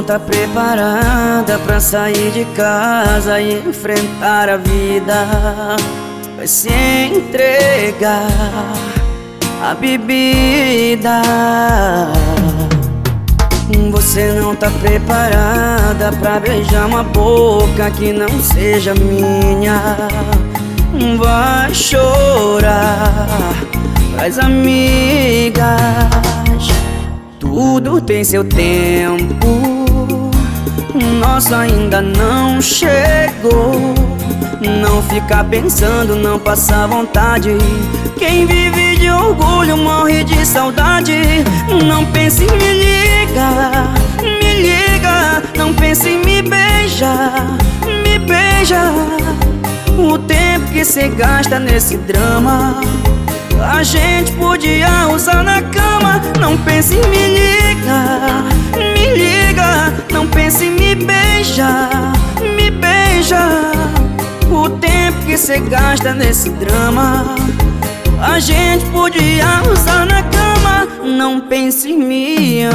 não tá preparada pra sair de casa e enfrentar a vida. Vai se entregar a bebida. Você não tá preparada pra beijar uma boca que não seja minha. Vai chorar pras amigas. Tudo tem seu tempo. Nosso ainda não chegou. Não ficar pensando, não passar vontade. Quem vive de orgulho morre de saudade. Não pense em me ligar, me liga. Não pense em me beijar, me beija. O tempo que cê gasta nesse drama. A gente podia usar na cama Não pense em me tempo que cê gasta nesse drama A gente podia usar na cama Não pense em me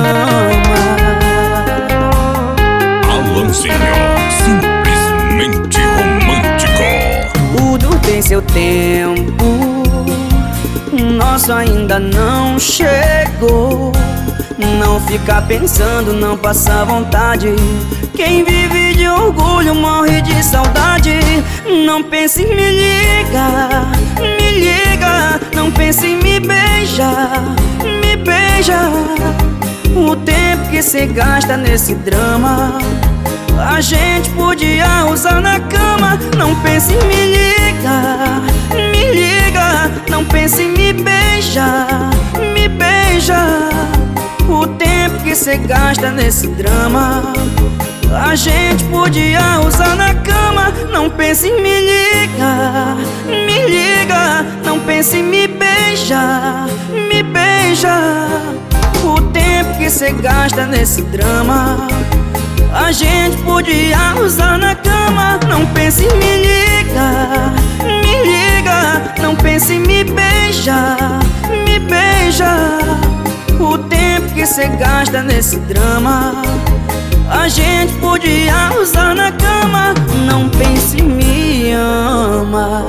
Alan Senhor, simplesmente romântico Tudo tem seu tempo nosso ainda não chegou. Não ficar pensando, não passar vontade. Quem vive de orgulho. Não pense em me ligar, me liga. Não pense em me beijar, me beija. O tempo que cê gasta nesse drama. A gente podia usar na cama. Não pense em me ligar, me liga. Não pense em me beijar, me beija. O tempo que cê gasta nesse drama. A gente podia usar na cama. Não pense em me ligar, me liga. Não pense em me beijar, me beija. O tempo que cê gasta nesse drama. A gente podia usar na cama Não pense em me ligar Me liga Não pense em me beijar Me beija O tempo que cê gasta nesse drama A gente podia usar na cama. Não pense me amar